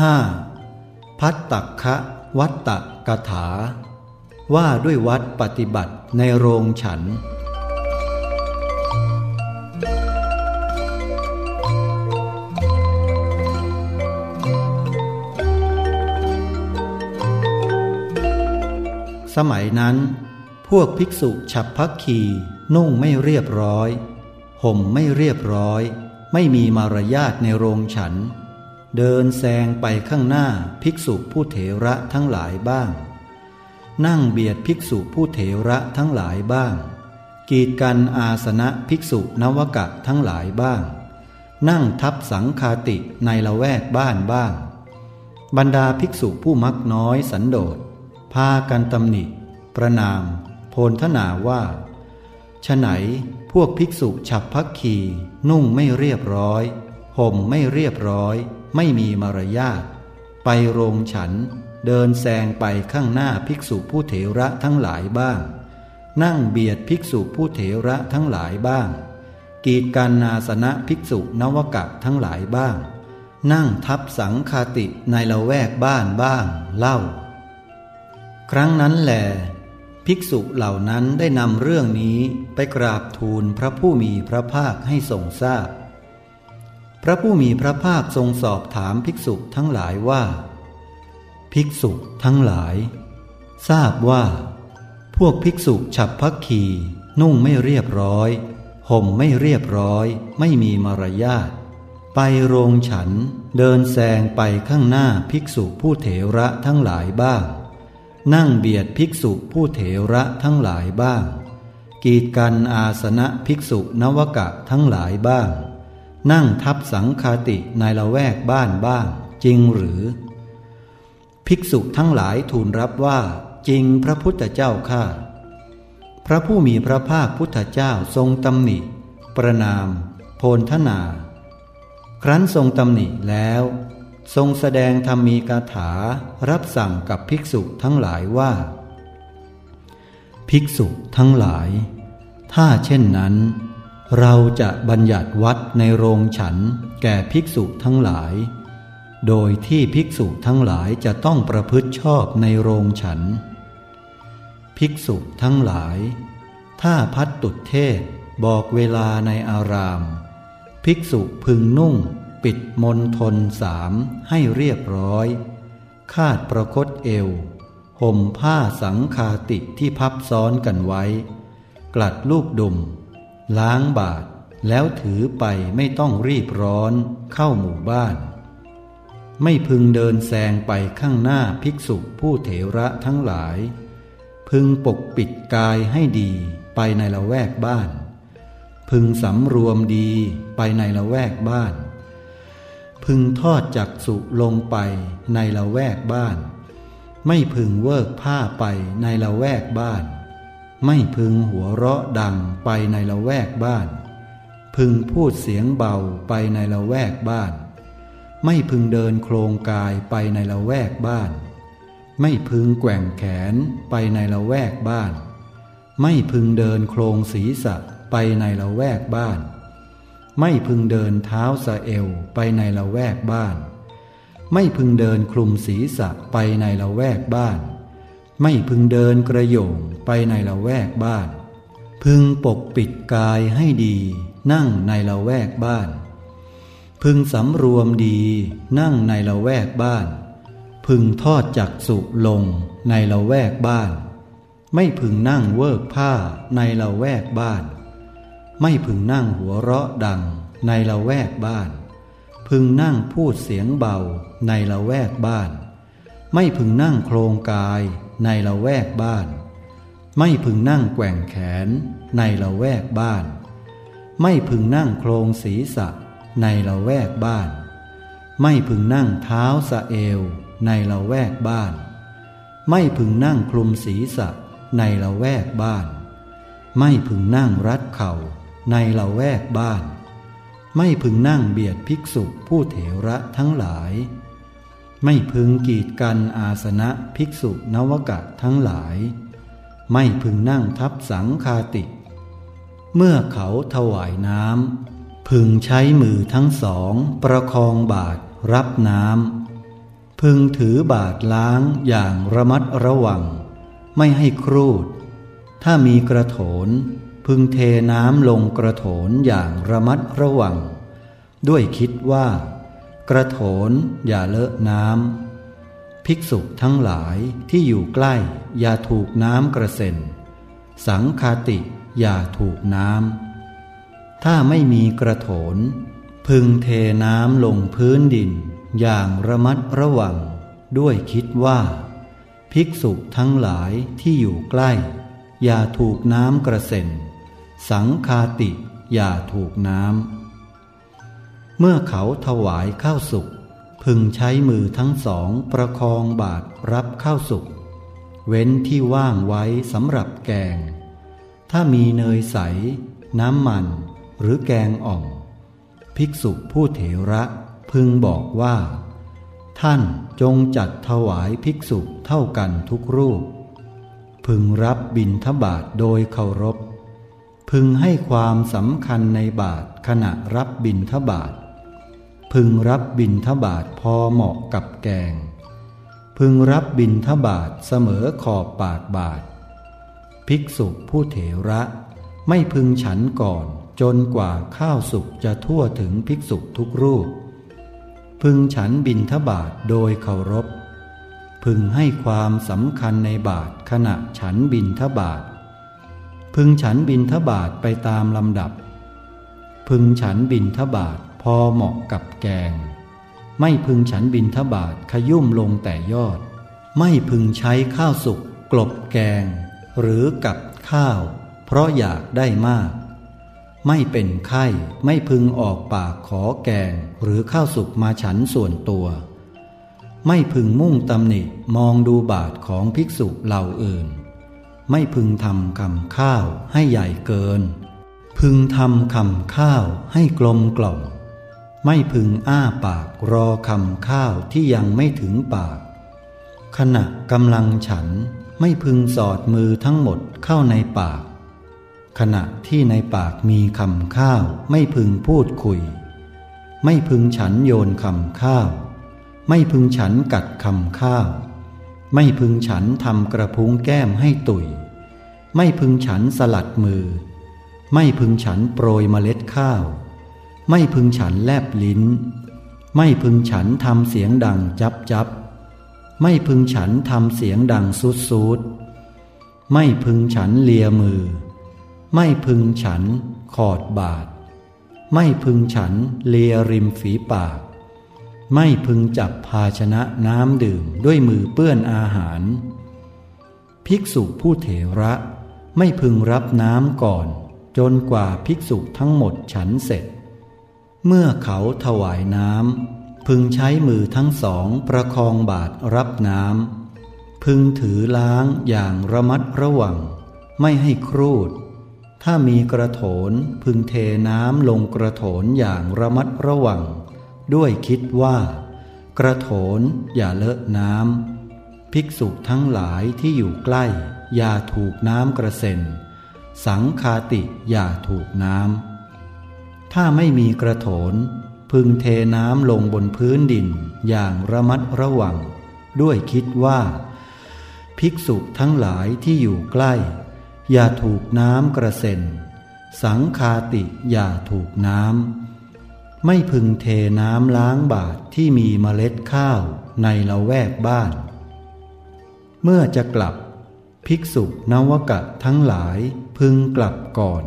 5. พัตตคะวัตตะกถา ว่าด้วยวัดปฏิบัติในโรงฉัน สมัยนั้น พวกภิกษุฉับพักคีนุ่งไม่เรียบร้อย ห่มไม่เรียบร้อย ไม่มีมารยาทในโรงฉัน เดินแซงไปข้างหน้าภิกษุผู้เถระทั้งหลายบ้าง นั่งเบียดภิกษุผู้เถระทั้งหลายบ้าง กีดกันอาสนะภิกษุนวกะทั้งหลายบ้าง นั่งทับสังคาติในละแวกบ้านบ้าง บรรดาภิกษุผู้มักน้อยสันโดษพากันตำหนิ ประนาม โพลทนาว่า ฉไหนพวกภิกษุฉับพักขีนุ่งไม่เรียบร้อย ห่มไม่เรียบร้อย ไม่มีมารยาทไปโรงฉัน เดินแซงไปข้างหน้าภิกษุผู้เถระทั้งหลายบ้าง นั่งเบียดภิกษุผู้เถระทั้งหลายบ้าง กีดกันนาสนะภิกษุนวกะทั้งหลายบ้าง นั่งทับสังคาติในละแวกบ้านบ้าง เล่า ครั้งนั้นแหล ภิกษุเหล่านั้นได้นำเรื่องนี้ไปกราบทูลพระผู้มีพระภาคให้ทรงทราบพพระผู้มีพระภาคทรงสอบถามภิกษุทั้งหลายว่า ภิกษุทั้งหลาย ทราบว่า พวกภิกษุฉับพักขีนุ่งไม่เรียบร้อยห่มไม่เรียบร้อย ไม่มีมารยาทไปโรงฉันเดินแซงไปข้างหน้าภิกษุผู้เถระทั้งหลายบ้าง นั่งเบียดภิกษุผู้เถระทั้งหลายบ้าง กีดกันอาสนะภิกษุนวกะทั้งหลายบ้าง นั่งทับสังคาติในละแวกบ้านบ้าง จริงหรือ ภิกษุทั้งหลายทูลรับว่าจริงพระพุทธเจ้าข้าพระผู้มีพระภาคพุทธเจ้าทรงตำหนิ ประนาม โพลทนา ครั้นทรงตำหนิแล้ว ทรงแสดงธรรมีกาถารับสั่งกับภิกษุทั้งหลายว่า ภิกษุทั้งหลาย ถ้าเช่นนั้น เราจะบัญญัติวัดในโรงฉันแก่ภิกษุทั้งหลาย โดยที่ภิกษุทั้งหลายจะต้องประพฤติชอบในโรงฉัน ภิกษุทั้งหลาย ถ้าพัดตุดเทศบอกเวลาในอาราม ภิกษุพึงนุ่ง ปิดมนทนสามให้เรียบร้อย คาดประคตเอว ห่มผ้าสังคาติที่พับซ้อนกันไว้ กลัดลูกดุม ล้างบาทแล้วถือไปไม่ต้องรีบร้อนเข้าหมู่บ้าน ไม่พึงเดินแซงไปข้างหน้าภิกษุผู้เถระทั้งหลาย พึงปกปิดกายให้ดีไปในละแวกบ้าน พึงสำรวมดีไปในละแวกบ้าน พึงทอดจักสุลงไปในละแวกบ้าน ไม่พึงเวิกผ้าไปในละแวกบ้าน ไม่พึงหัวเราะดังไปในละแวกบ้าน พึงพูดเสียงเบาไปในละแวกบ้าน ไม่พึงเดินโครงกายไปในละแวกบ้าน ไม่พึงแกว่งแขนไปในละแวกบ้าน ไม่พึงเดินโครงศีรษะไปในละแวกบ้าน ไม่พึงเดินเท้าสะเอวไปในละแวกบ้าน ไม่พึงเดินคลุมศีรษะไปในละแวกบ้าน ไม่พึงเดินกระโยงไปในละแวกบ้าน พึงปกปิดกายให้ดีนั่งในละแวกบ้าน พึงสำรวมดีนั่งในละแวกบ้าน พึงทอดจักสุลงในละแวกบ้าน ไม่พึงนั่งเวิกผ้าในละแวกบ้าน ไม่พึงนั่งหัวเราะดังในละแวกบ้าน พึงนั่งพูดเสียงเบาในละแวกบ้าน ไม่พึงนั่งโครงกายในละแวกบ้าน ไม่พึงนั่งแกว่งแขนในละแวกบ้าน ไม่พึงนั่งโครงศีรษะในละแวกบ้าน ไม่พึงนั่งเท้าสะเอวในละแวกบ้าน ไม่พึงนั่งคลุมศีรษะในละแวกบ้าน ไม่พึงนั่งรัดเข่า ในละแวกบ้าน ไม่พึงนั่งเบียดภิกษุผู้เถระทั้งหลาย ไม่พึงกีดกันอาสนะภิกษุนวกะทั้งหลาย ไม่พึงนั่งทับสังคาติ เมื่อเขาถวายน้ำพึงใช้มือทั้งสองประคองบาทรับน้ำพึงถือบาทล้างอย่างระมัดระวัง ไม่ให้ครูด ถ้ามีกระโถน พึงเทน้ำลงกระโถนอย่างระมัดระวัง ด้วยคิดว่า กระโถนอย่าเลอะน้ำภิกษุทั้งหลายที่อยู่ใกล้ อย่าถูกน้ำกระเซ็น สังคาติอย่าถูกน้ำถ้าไม่มีกระโถน พึงเทน้ำลงพื้นดิน อย่างระมัดระวัง ด้วยคิดว่า ภิกษุทั้งหลายที่อยู่ใกล้อย่าถูกน้ำกระเซ็น สังคาติอย่าถูกน้ำ เมื่อเขาถวายข้าวสุกพึงใช้มือทั้งสองประคองบาตรรับข้าวสุก เว้นที่ว่างไว้สำหรับแกง ถ้ามีเนยใส น้ำมัน หรือแกงอ่อมภิกษุผู้เถระพึงบอกว่า ท่านจงจัดถวายภิกษุเท่ากันทุกรูป พึงรับบิณฑบาตโดยเคารพ พึงให้ความสำคัญในบาทขณะรับบิณฑบาตพึงรับบิณฑบาตพอเหมาะกับแกง พึงรับบิณฑบาตเสมอขอบปากบาท ภิกษุผู้เถระไม่พึงฉันก่อนจนกว่าข้าวสุกจะทั่วถึงภิกษุทุกรูป พึงฉันบิณฑบาตโดยเคารพ พึงให้ความสำคัญในบาทขณะฉันบิณฑบาต พึงฉันบิณฑบาตไปตามลำดับ พึงฉันบิณฑบาตพอเหมาะกับแกง ไม่พึงฉันบิณฑบาตขยุ่มลงแต่ยอด ไม่พึงใช้ข้าวสุกกลบแกง หรือกับข้าว เพราะอยากได้มาก ไม่เป็นไข้ไม่พึงออกปากขอแกง หรือข้าวสุกมาฉันส่วนตัว ไม่พึงมุ่งตำหนิมองดูบาทของภิกษุเหล่าอื่น ไม่พึงทำคำข้าวให้ใหญ่เกิน พึงทำคำข้าวให้กลมกล่อม ไม่พึงอ้าปากรอคำข้าวที่ยังไม่ถึงปาก ขณะกำลังฉันไม่พึงสอดมือทั้งหมดเข้าในปาก ขณะที่ในปากมีคำข้าวไม่พึงพูดคุย ไม่พึงฉันโยนคำข้าว ไม่พึงฉันกัดคำข้าว ไม่พึงฉันทำกระพุ้งแก้มให้ตุย ไม่พึงฉันสลัดมือ ไม่พึงฉันโปรยเมล็ดข้าว ไม่พึงฉันแลบลิ้น ไม่พึงฉันทำเสียงดังจับจับ ไม่พึงฉันทำเสียงดังซูดซูดไม่พึงฉันเลียมือ ไม่พึงฉันขอดบาทไม่พึงฉันเลียริมฝีปาก ไม่พึงจับภาชนะน้ำดื่มด้วยมือเปื้อนอาหาร ภิกษุผู้เถระไม่พึงรับน้ำก่อน จนกว่าภิกษุทั้งหมดฉันเสร็จ เมื่อเขาถวายน้ำพึงใช้มือทั้งสองประคองบาทรับน้ำพึงถือล้างอย่างระมัดระวัง ไม่ให้ครูด ถ้ามีกระโถนพึงเทน้ำลงกระโถนอย่างระมัดระวัง ด้วยคิดว่า กระโถนอย่าเลอะน้ำภิกษุทั้งหลายที่อยู่ใกล้ อย่าถูกน้ำกระเซ็น สังคาติอย่าถูกน้ำ ถ้าไม่มีกระโถน พึงเทน้ำลงบนพื้นดินอย่างระมัดระวัง ด้วยคิดว่า ภิกษุทั้งหลายที่อยู่ใกล้ อย่าถูกน้ำกระเซ็น สังคาติอย่าถูกน้ำ ไม่พึงเทน้ำล้างบาทที่มีเมล็ดข้าวในละแวกบ้าน เมื่อจะกลับ ภิกษุนวกะทั้งหลายพึงกลับก่อน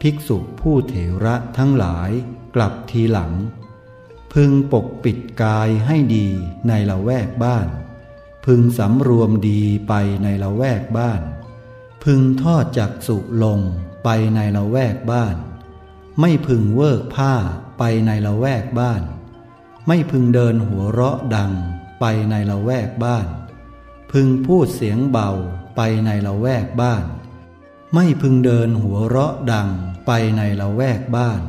ภิกษุผู้เถระทั้งหลายกลับทีหลัง พึงปกปิดกายให้ดีในละแวกบ้าน พึงสำรวมดีไปในละแวกบ้าน พึงทอดจักสุลงไปในละแวกบ้าน ไม่พึงเวิกผ้า ไปในละแวกบ้าน ไม่พึงเดินหัวเราะดังไปในละแวกบ้าน พึงพูดเสียงเบาไปในละแวกบ้าน ไม่พึงเดินหัวเราะดังไปในละแวกบ้าน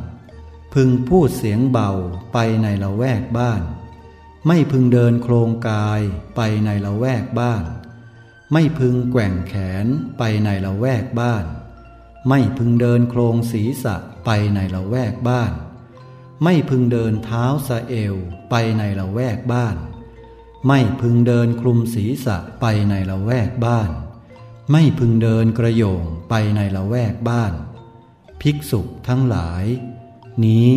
พึงพูดเสียงเบาไปในละแวกบ้าน ไม่พึงเดินโครงกายไปในละแวกบ้าน ไม่พึงแกว่งแขนไปในละแวกบ้าน ไม่พึงเดินโครงศีรษะไปในละแวกบ้าน ไม่พึงเดินเท้าสะเอวไปในละแวกบ้าน ไม่พึงเดินคลุมศีรษะไปในละแวกบ้าน ไม่พึงเดินกระโยงไปในละแวกบ้าน ภิกษุทั้งหลาย นี้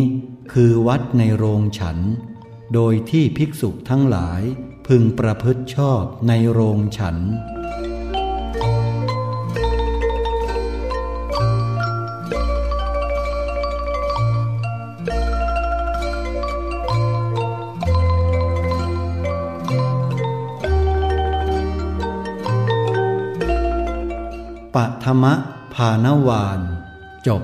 คือวัดในโรงฉัน โดยที่ภิกษุทั้งหลายพึงประพฤติชอบในโรงฉัน ธรรมะภานวาน จบ